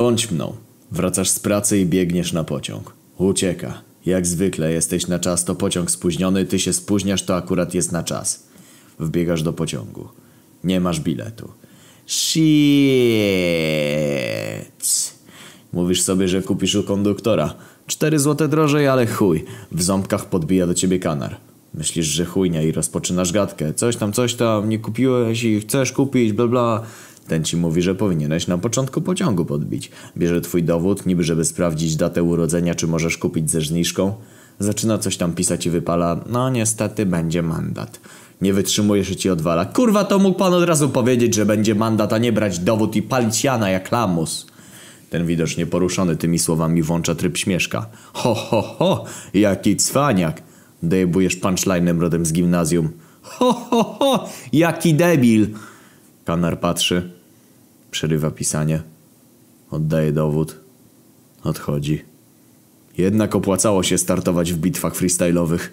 Bądź mną. Wracasz z pracy i biegniesz na pociąg. Ucieka. Jak zwykle jesteś na czas, to pociąg spóźniony, ty się spóźniasz, to akurat jest na czas. Wbiegasz do pociągu. Nie masz biletu. Shit. Mówisz sobie, że kupisz u konduktora. Cztery złote drożej, ale chuj. W ząbkach podbija do ciebie kanar. Myślisz, że chujnia i rozpoczynasz gadkę. Coś tam, coś tam, nie kupiłeś i chcesz kupić, bla bla. Ten ci mówi, że powinieneś na początku pociągu podbić. Bierze twój dowód, niby żeby sprawdzić datę urodzenia, czy możesz kupić ze żniżką. Zaczyna coś tam pisać i wypala. No niestety będzie mandat. Nie wytrzymujesz i ci odwala. Kurwa, to mógł pan od razu powiedzieć, że będzie mandat, a nie brać dowód i palić jana jak lamus. Ten widocznie poruszony tymi słowami włącza tryb śmieszka. Ho, ho, ho, jaki cwaniak. Dojebujesz punchline'em rodem z gimnazjum. Ho, ho, ho, jaki debil. Kanar patrzy. Przerywa pisanie. Oddaje dowód. Odchodzi. Jednak opłacało się startować w bitwach freestyle'owych.